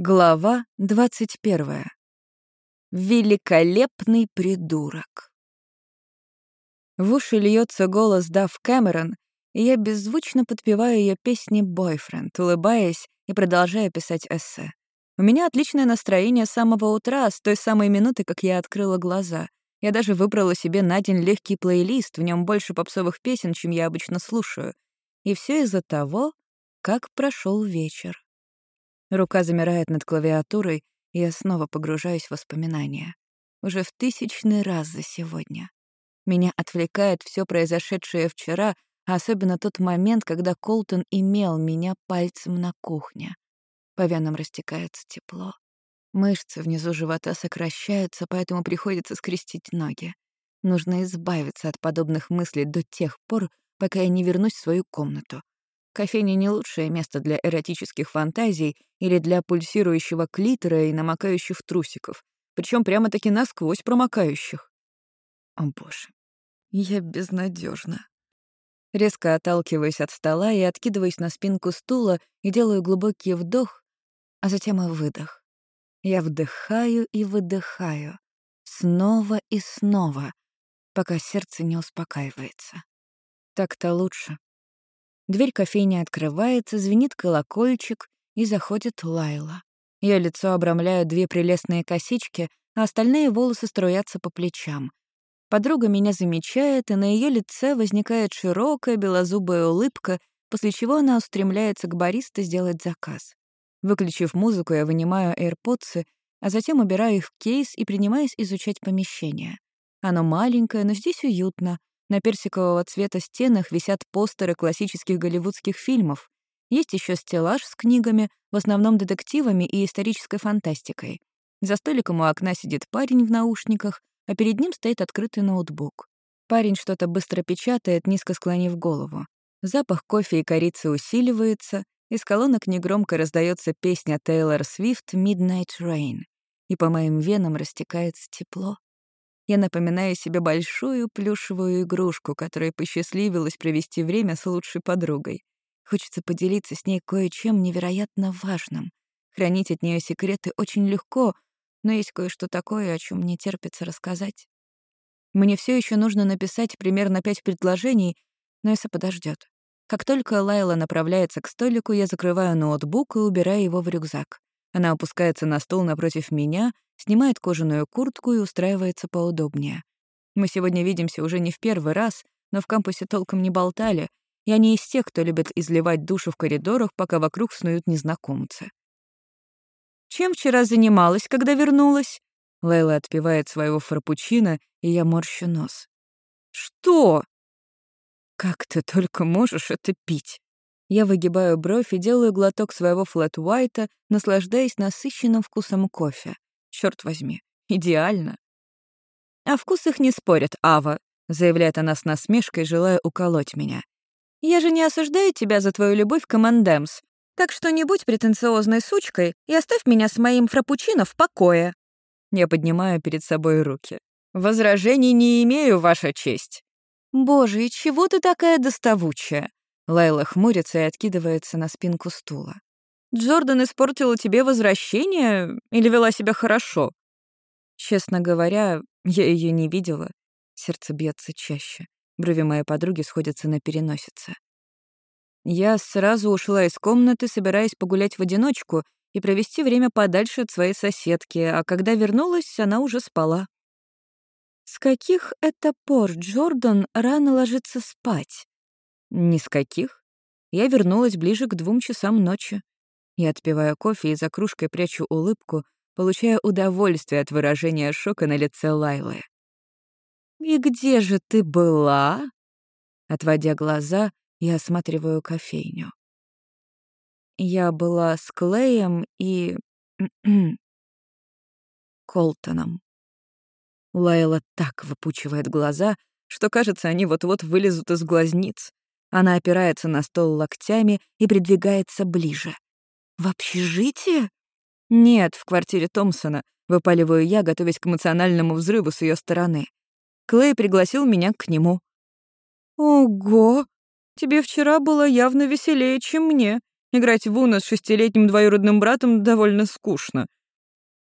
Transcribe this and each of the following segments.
Глава 21. Великолепный придурок. В уши льется голос Дав Кэмерон, и я беззвучно подпеваю ее песни «Бойфренд», улыбаясь и продолжая писать эссе. У меня отличное настроение с самого утра, с той самой минуты, как я открыла глаза. Я даже выбрала себе на день легкий плейлист, в нем больше попсовых песен, чем я обычно слушаю. И все из-за того, как прошел вечер. Рука замирает над клавиатурой, и я снова погружаюсь в воспоминания. Уже в тысячный раз за сегодня. Меня отвлекает все произошедшее вчера, а особенно тот момент, когда Колтон имел меня пальцем на кухне. По венам растекается тепло. Мышцы внизу живота сокращаются, поэтому приходится скрестить ноги. Нужно избавиться от подобных мыслей до тех пор, пока я не вернусь в свою комнату. Кофейня не лучшее место для эротических фантазий или для пульсирующего клитора и намокающих трусиков, причем прямо-таки насквозь промокающих. О боже, я безнадежна. Резко отталкиваюсь от стола и откидываюсь на спинку стула и делаю глубокий вдох, а затем и выдох. Я вдыхаю и выдыхаю, снова и снова, пока сердце не успокаивается. Так-то лучше. Дверь кофейни открывается, звенит колокольчик, и заходит Лайла. Ее лицо обрамляют две прелестные косички, а остальные волосы струятся по плечам. Подруга меня замечает, и на ее лице возникает широкая белозубая улыбка, после чего она устремляется к бариста сделать заказ. Выключив музыку, я вынимаю AirPods, а затем убираю их в кейс и принимаюсь изучать помещение. Оно маленькое, но здесь уютно, на персикового цвета стенах висят постеры классических голливудских фильмов. Есть еще стеллаж с книгами, в основном детективами и исторической фантастикой. За столиком у окна сидит парень в наушниках, а перед ним стоит открытый ноутбук. Парень что-то быстро печатает, низко склонив голову. Запах кофе и корицы усиливается, из колонок негромко раздается песня Тейлор Свифт «Midnight Rain», и по моим венам растекается тепло. Я напоминаю себе большую плюшевую игрушку, которой посчастливилось провести время с лучшей подругой. Хочется поделиться с ней кое-чем невероятно важным. Хранить от нее секреты очень легко, но есть кое-что такое, о чем не терпится рассказать. Мне все еще нужно написать примерно пять предложений, но это подождет. Как только Лайла направляется к столику, я закрываю ноутбук и убираю его в рюкзак. Она опускается на стол напротив меня, снимает кожаную куртку и устраивается поудобнее. Мы сегодня видимся уже не в первый раз, но в кампусе толком не болтали. Я не из тех, кто любит изливать душу в коридорах, пока вокруг снуют незнакомцы. «Чем вчера занималась, когда вернулась?» Лейла отпивает своего фрапучино, и я морщу нос. «Что?» «Как ты только можешь это пить?» Я выгибаю бровь и делаю глоток своего флэт-уайта, наслаждаясь насыщенным вкусом кофе. Черт возьми, идеально. «О вкусах не спорят, Ава», — заявляет она с насмешкой, желая уколоть меня. «Я же не осуждаю тебя за твою любовь к Эммандемс, так что не будь претенциозной сучкой и оставь меня с моим фрапучино в покое». Я поднимаю перед собой руки. «Возражений не имею, ваша честь». «Боже, и чего ты такая доставучая?» Лайла хмурится и откидывается на спинку стула. «Джордан испортила тебе возвращение или вела себя хорошо?» Честно говоря, я ее не видела. Сердце бьется чаще. Брови моей подруги сходятся на переносице. Я сразу ушла из комнаты, собираясь погулять в одиночку и провести время подальше от своей соседки, а когда вернулась, она уже спала. С каких это пор Джордан рано ложится спать? Ни с каких. Я вернулась ближе к двум часам ночи. Я отпиваю кофе и за кружкой прячу улыбку, получая удовольствие от выражения шока на лице Лайлы. «И где же ты была?» Отводя глаза, я осматриваю кофейню. Я была с Клеем и... Колтоном. Лайла так выпучивает глаза, что, кажется, они вот-вот вылезут из глазниц. Она опирается на стол локтями и придвигается ближе. «В общежитие?» «Нет, в квартире Томпсона», — выпаливаю я, готовясь к эмоциональному взрыву с ее стороны. Клей пригласил меня к нему. «Ого! Тебе вчера было явно веселее, чем мне. Играть в Уна с шестилетним двоюродным братом довольно скучно.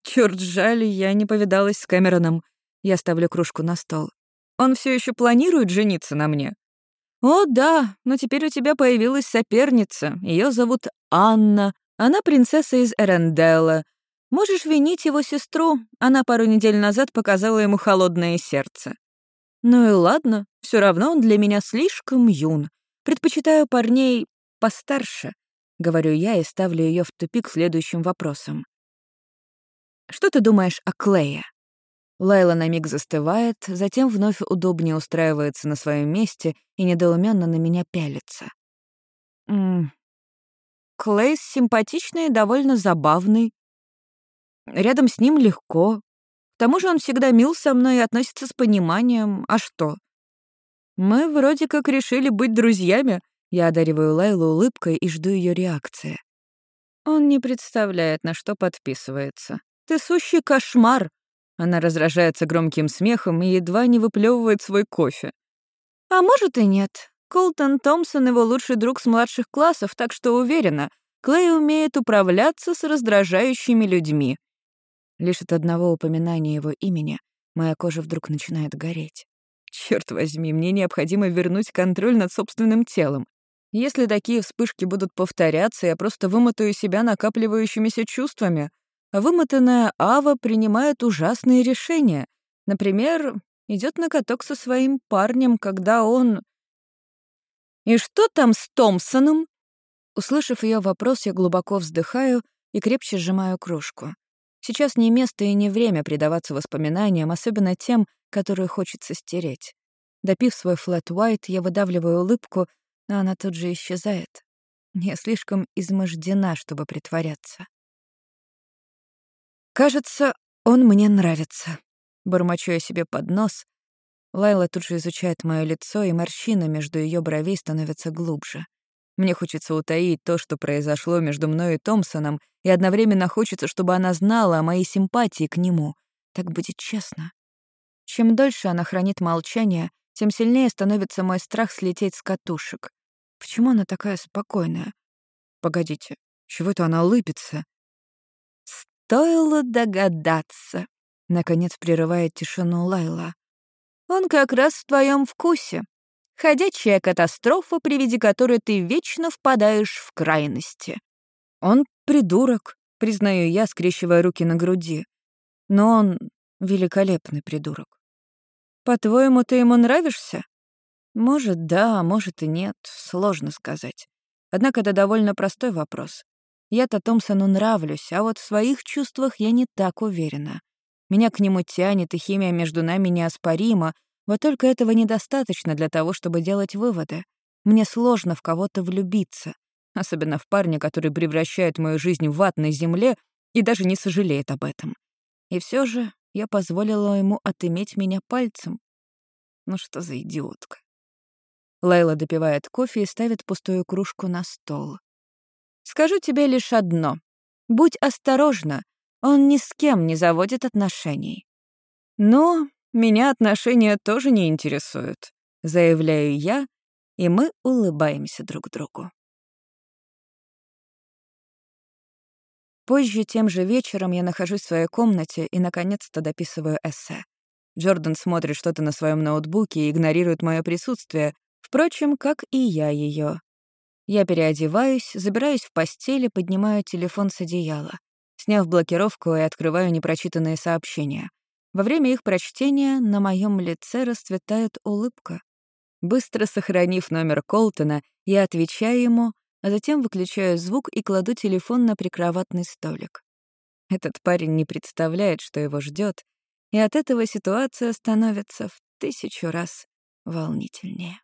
Чёрт, жаль, я не повидалась с Кэмероном. Я ставлю кружку на стол. Он все еще планирует жениться на мне? О, да, но теперь у тебя появилась соперница. Ее зовут Анна. Она принцесса из Эренделла. Можешь винить его сестру. Она пару недель назад показала ему холодное сердце. Ну и ладно, все равно он для меня слишком юн. Предпочитаю парней постарше, говорю я и ставлю ее в тупик следующим вопросом. Что ты думаешь о Клее? Лайла на миг застывает, затем вновь удобнее устраивается на своем месте и недоуменно на меня пялится. М Клейс симпатичный и довольно забавный. Рядом с ним легко, к тому же он всегда мил со мной и относится с пониманием. А что? Мы вроде как решили быть друзьями. Я одариваю Лайлу улыбкой и жду ее реакции. Он не представляет, на что подписывается. Ты сущий кошмар. Она раздражается громким смехом и едва не выплевывает свой кофе. А может и нет. Колтон Томпсон его лучший друг с младших классов, так что уверена, Клей умеет управляться с раздражающими людьми. Лишь от одного упоминания его имени моя кожа вдруг начинает гореть. Черт возьми, мне необходимо вернуть контроль над собственным телом. Если такие вспышки будут повторяться, я просто вымотаю себя накапливающимися чувствами. Вымотанная Ава принимает ужасные решения. Например, идет на каток со своим парнем, когда он... «И что там с Томпсоном?» Услышав ее вопрос, я глубоко вздыхаю и крепче сжимаю кружку. Сейчас не место и не время предаваться воспоминаниям, особенно тем, которые хочется стереть. Допив свой флэт white, я выдавливаю улыбку, но она тут же исчезает. Я слишком измождена, чтобы притворяться. Кажется, он мне нравится. Бормочу я себе под нос. Лайла тут же изучает мое лицо, и морщина между ее бровей становится глубже. Мне хочется утаить то, что произошло между мной и Томпсоном, и одновременно хочется, чтобы она знала о моей симпатии к нему. Так будет честно. Чем дольше она хранит молчание, тем сильнее становится мой страх слететь с катушек. Почему она такая спокойная? Погодите, чего-то она лыбится. Стоило догадаться. Наконец прерывает тишину Лайла. Он как раз в твоем вкусе. Ходячая катастрофа, при виде которой ты вечно впадаешь в крайности. Он придурок, признаю я, скрещивая руки на груди. Но он великолепный придурок. По-твоему, ты ему нравишься? Может, да, может и нет, сложно сказать. Однако это довольно простой вопрос. Я-то Томпсону нравлюсь, а вот в своих чувствах я не так уверена. Меня к нему тянет, и химия между нами неоспорима, вот только этого недостаточно для того, чтобы делать выводы. Мне сложно в кого-то влюбиться, особенно в парня, который превращает мою жизнь в ад на земле и даже не сожалеет об этом. И все же я позволила ему отыметь меня пальцем. Ну что за идиотка. Лайла допивает кофе и ставит пустую кружку на стол. «Скажу тебе лишь одно. Будь осторожна, он ни с кем не заводит отношений. Но меня отношения тоже не интересуют, заявляю я, и мы улыбаемся друг другу. Позже, тем же вечером, я нахожусь в своей комнате и, наконец-то, дописываю эссе. Джордан смотрит что-то на своем ноутбуке и игнорирует мое присутствие, впрочем, как и я ее. Я переодеваюсь, забираюсь в постель и поднимаю телефон с одеяла, сняв блокировку и открываю непрочитанные сообщения. Во время их прочтения на моем лице расцветает улыбка. Быстро сохранив номер Колтона, я отвечаю ему, а затем выключаю звук и кладу телефон на прикроватный столик. Этот парень не представляет, что его ждет, и от этого ситуация становится в тысячу раз волнительнее.